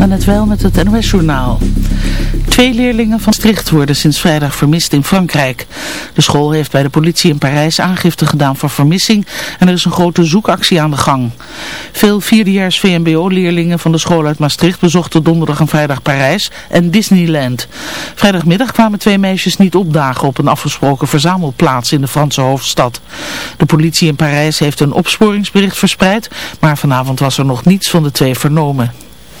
Maar net wel met het NOS-journaal. Twee leerlingen van Stricht worden sinds vrijdag vermist in Frankrijk. De school heeft bij de politie in Parijs aangifte gedaan voor vermissing en er is een grote zoekactie aan de gang. Veel vierdejaars VMBO-leerlingen van de school uit Maastricht bezochten donderdag en vrijdag Parijs en Disneyland. Vrijdagmiddag kwamen twee meisjes niet opdagen op een afgesproken verzamelplaats in de Franse hoofdstad. De politie in Parijs heeft een opsporingsbericht verspreid, maar vanavond was er nog niets van de twee vernomen.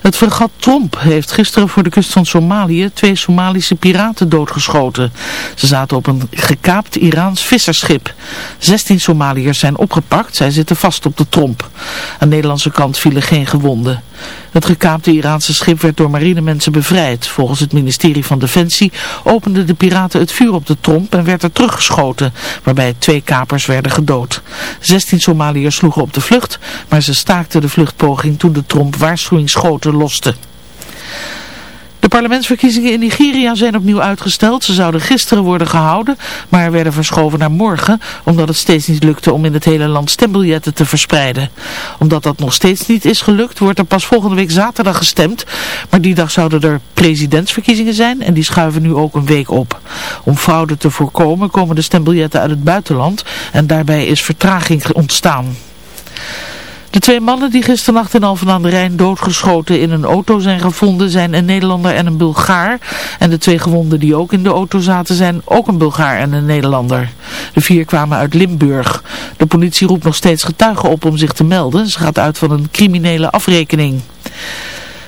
Het fregat Tromp heeft gisteren voor de kust van Somalië twee Somalische piraten doodgeschoten. Ze zaten op een gekaapt Iraans visserschip. 16 Somaliërs zijn opgepakt, zij zitten vast op de Tromp. Aan de Nederlandse kant vielen geen gewonden. Het gekaapte Iraanse schip werd door marinemensen bevrijd. Volgens het ministerie van Defensie openden de piraten het vuur op de tromp en werd er teruggeschoten, waarbij twee kapers werden gedood. 16 Somaliërs sloegen op de vlucht, maar ze staakten de vluchtpoging toen de tromp loste. De parlementsverkiezingen in Nigeria zijn opnieuw uitgesteld. Ze zouden gisteren worden gehouden, maar werden verschoven naar morgen, omdat het steeds niet lukte om in het hele land stembiljetten te verspreiden. Omdat dat nog steeds niet is gelukt, wordt er pas volgende week zaterdag gestemd. Maar die dag zouden er presidentsverkiezingen zijn en die schuiven nu ook een week op. Om fraude te voorkomen komen de stembiljetten uit het buitenland en daarbij is vertraging ontstaan. De twee mannen die gisternacht in Alphen aan de Rijn doodgeschoten in een auto zijn gevonden zijn een Nederlander en een Bulgaar. En de twee gewonden die ook in de auto zaten zijn ook een Bulgaar en een Nederlander. De vier kwamen uit Limburg. De politie roept nog steeds getuigen op om zich te melden. Ze gaat uit van een criminele afrekening.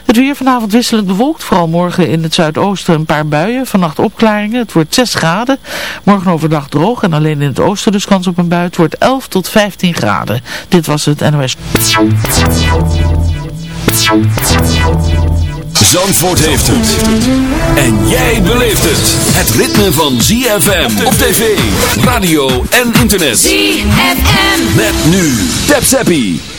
Het weer vanavond wisselend bewolkt, vooral morgen in het zuidoosten een paar buien. Vannacht opklaringen, het wordt 6 graden. Morgen overdag droog en alleen in het oosten dus kans op een bui. Het wordt 11 tot 15 graden. Dit was het NOS. Zandvoort heeft het. En jij beleeft het. Het ritme van ZFM op tv, radio en internet. ZFM. Met nu. Tap Zappie.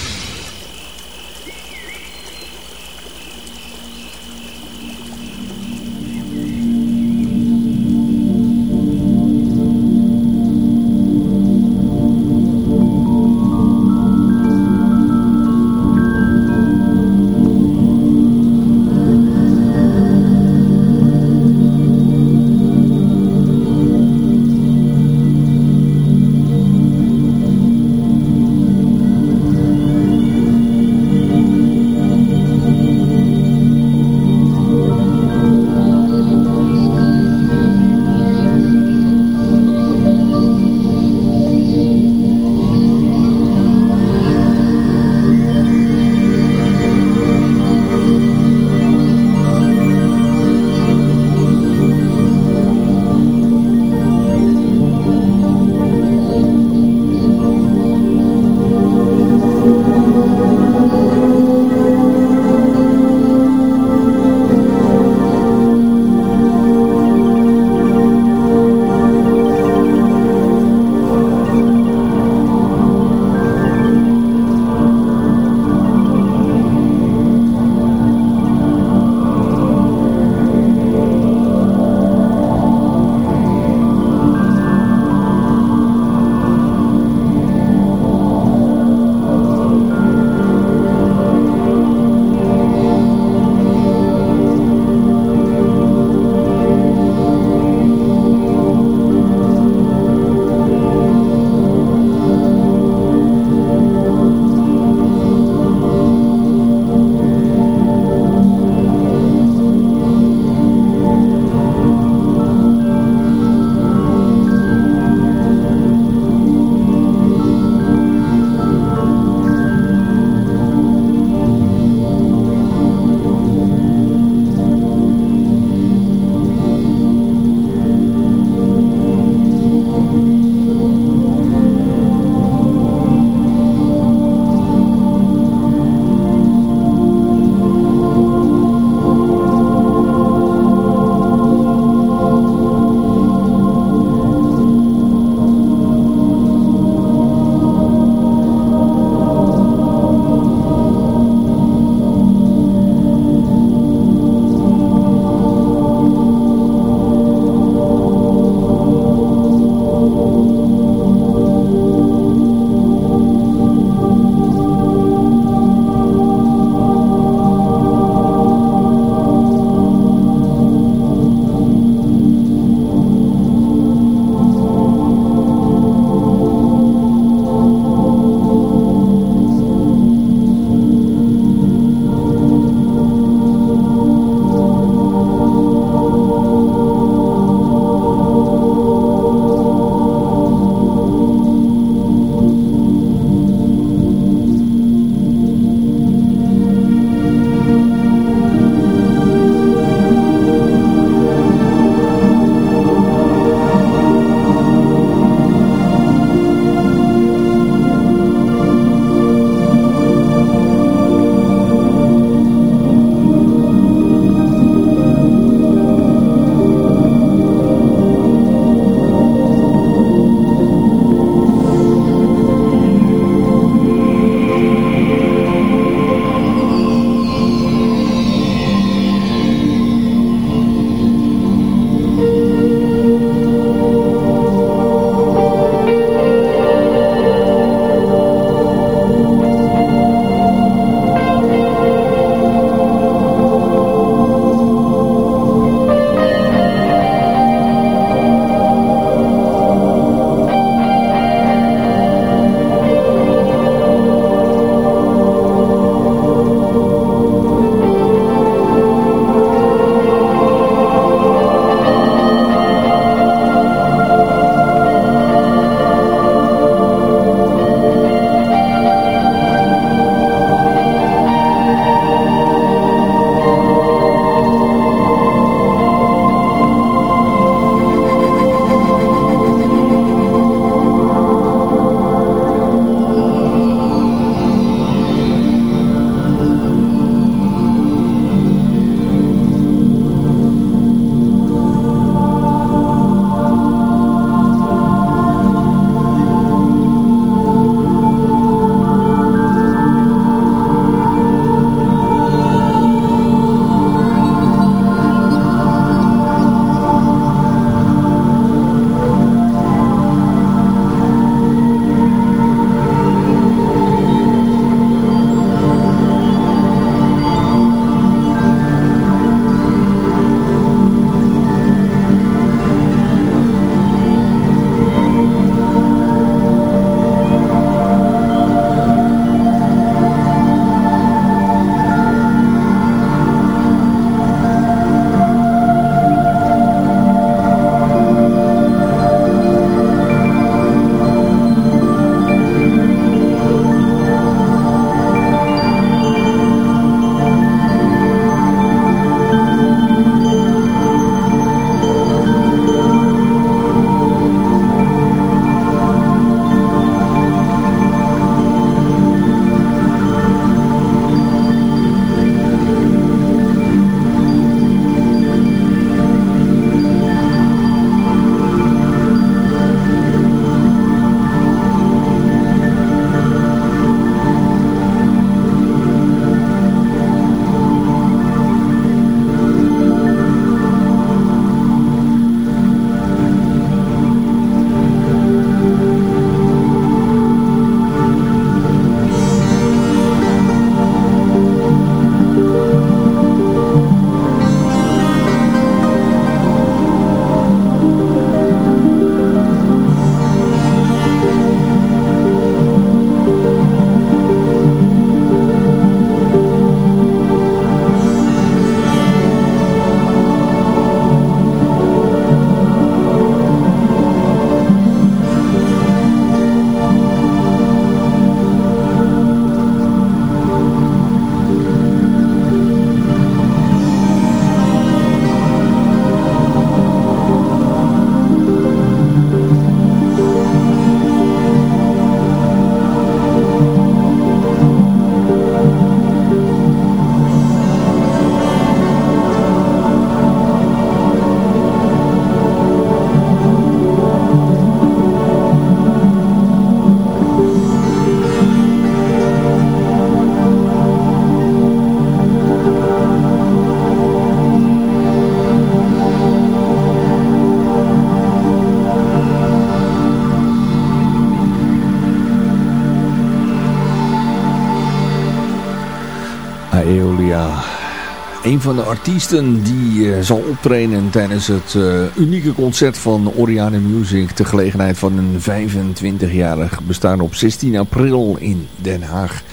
Een van de artiesten die uh, zal optreden tijdens het uh, unieke concert van Oriane Music. Ter gelegenheid van een 25-jarig bestaan op 16 april in Den Haag.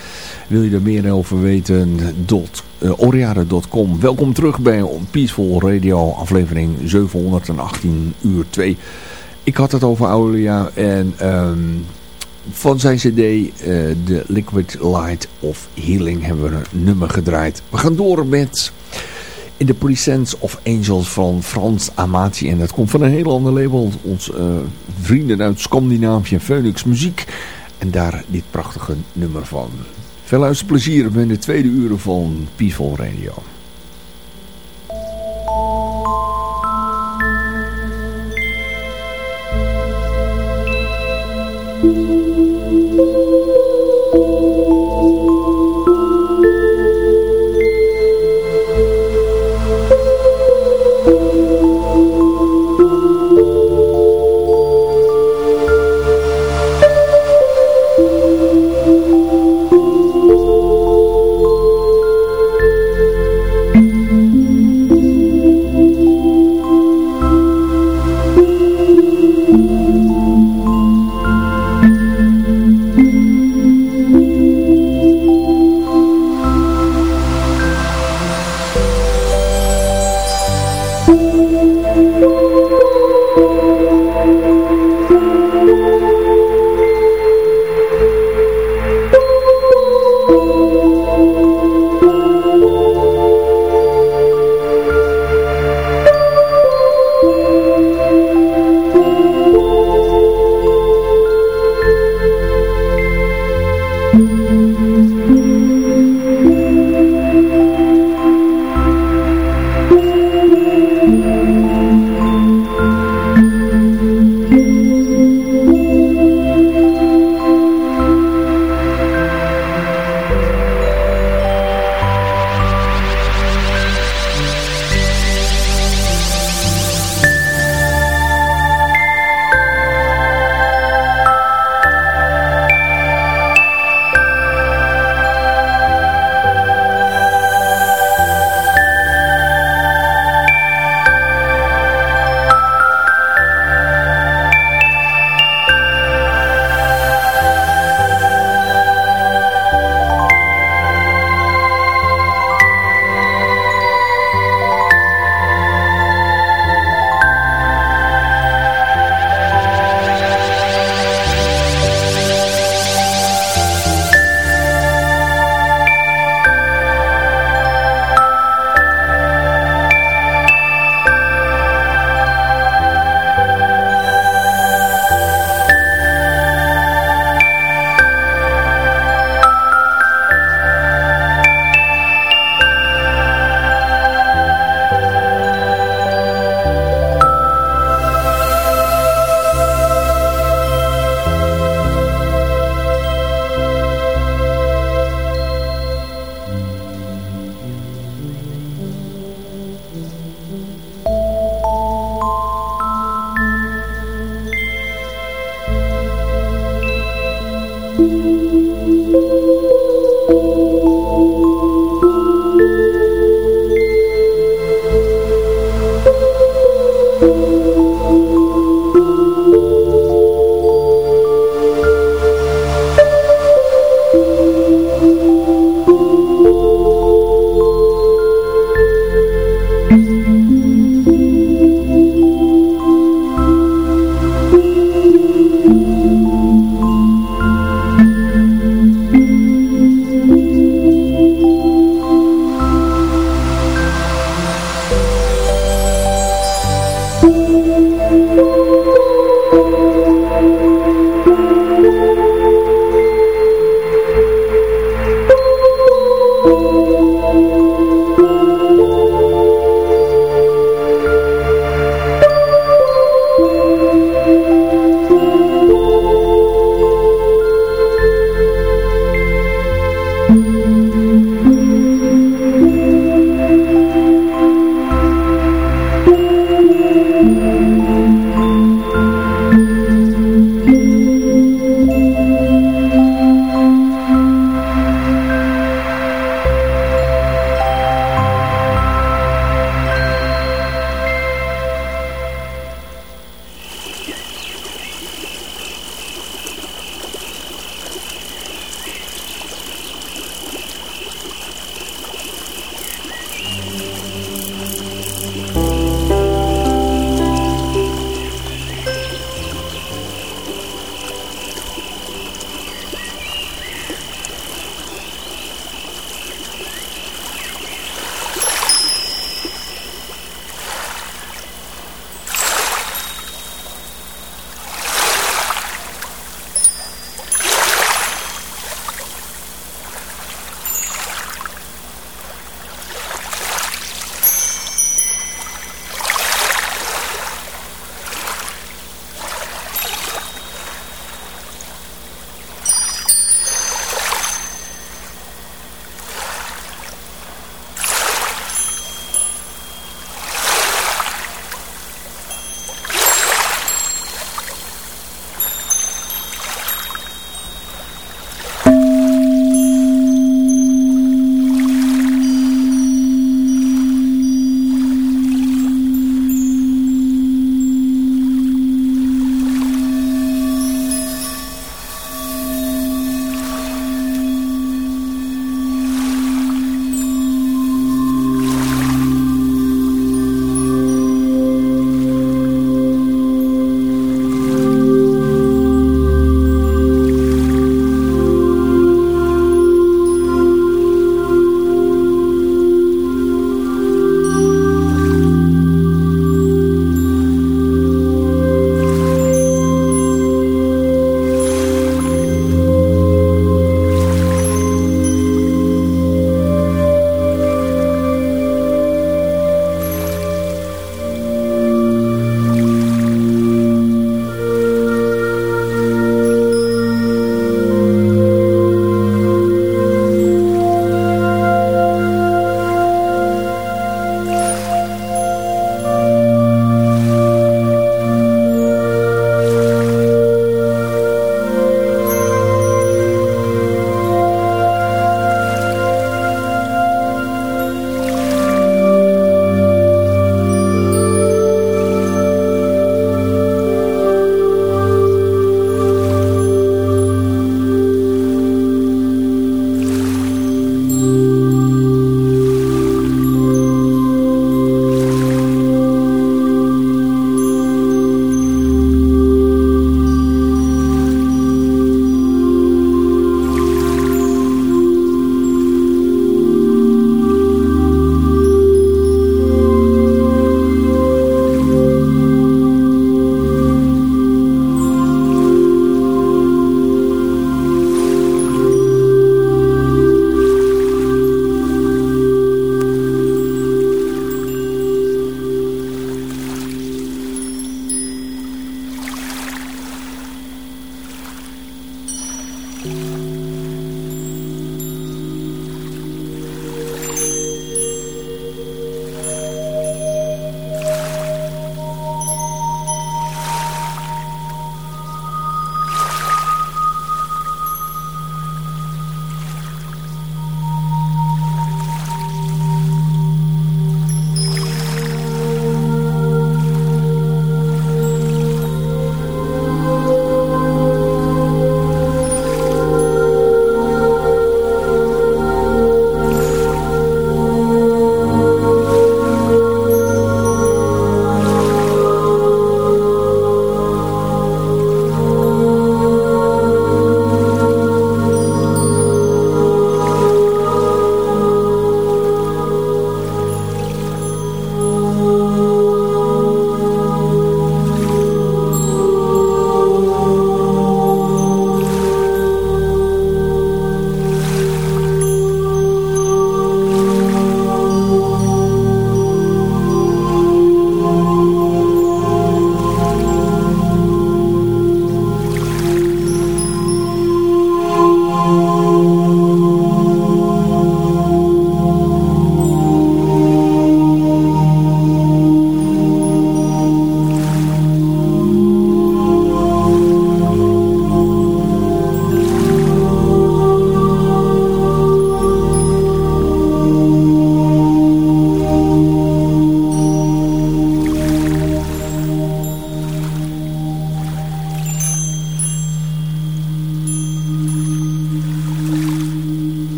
Wil je er meer over weten? Dot, uh, Oriade.com. Welkom terug bij Peaceful Radio aflevering 718 uur 2. Ik had het over Aulia en... Um, van zijn cd, uh, The Liquid Light of Healing, hebben we een nummer gedraaid. We gaan door met In the Presence of Angels van Frans Amati. En dat komt van een heel ander label. Ons uh, vrienden uit Scandinavië, Phoenix Muziek. En daar dit prachtige nummer van. Veel luisterplezier bij de tweede uren van Peaceful Radio.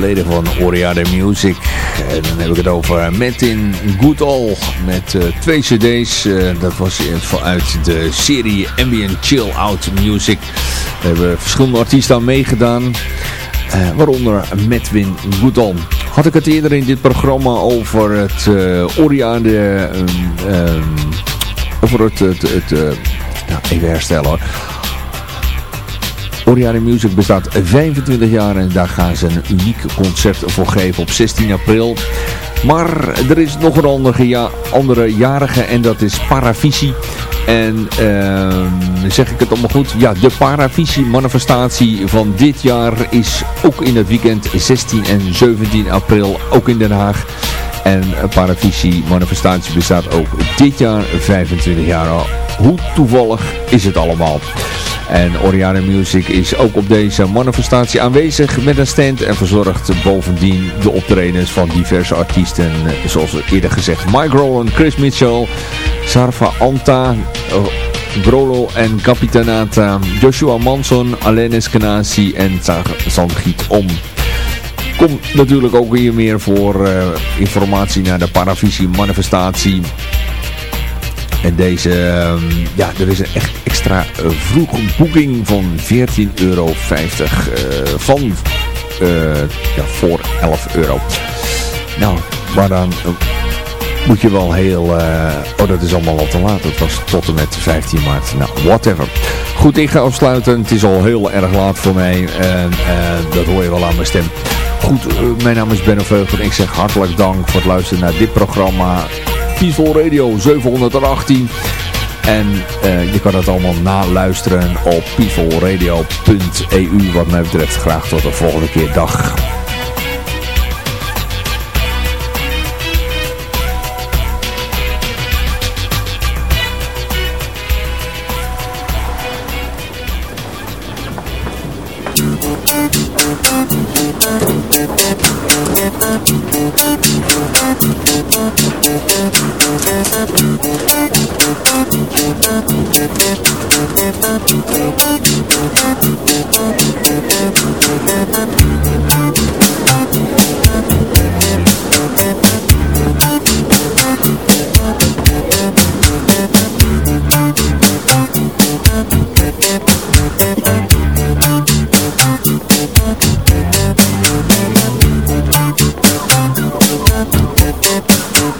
Verleden van Oriade Music. En dan heb ik het over Metin Goodall met uh, twee cd's. Uh, dat was uit de serie Ambient Chill Out Music. We hebben verschillende artiesten aan meegedaan. Waaronder Metwin Goodall. Had ik het eerder in dit programma over het Oriade... over het... het, het nou, even herstellen hoor Oriane Music bestaat 25 jaar en daar gaan ze een uniek concert voor geven op 16 april. Maar er is nog een andere, ja, andere jarige en dat is Paravisie. En uh, zeg ik het allemaal goed? Ja, de Paravisie manifestatie van dit jaar is ook in het weekend 16 en 17 april, ook in Den Haag. En Paravisie manifestatie bestaat ook dit jaar 25 jaar al. Hoe toevallig is het allemaal? En Oriane Music is ook op deze manifestatie aanwezig met een stand en verzorgt bovendien de optredens van diverse artiesten. Zoals eerder gezegd Mike Rowland, Chris Mitchell, Sarva Anta, Grolo en Capitanata, Joshua Manson, Alain Eskenazi en Sangiet Om. Komt natuurlijk ook weer meer voor uh, informatie naar de Paravisie manifestatie. En deze, uh, ja, er is een echt extra vroege boeking van 14,50 euro. Uh, van, ja, voor 11 euro. Nou, maar dan moet je wel heel... oh, dat is allemaal al te laat. Het was tot en met 15 maart. Nou, whatever. Goed, ik ga afsluiten. Het is al heel erg laat voor mij. En dat hoor je wel aan mijn stem. Goed, mijn naam is Benno Veugel. Ik zeg hartelijk dank voor het luisteren naar dit programma. Peaceful Radio 718. En uh, je kan het allemaal naluisteren op peacefulradio.eu. Wat mij betreft graag tot de volgende keer. Dag. Thank you.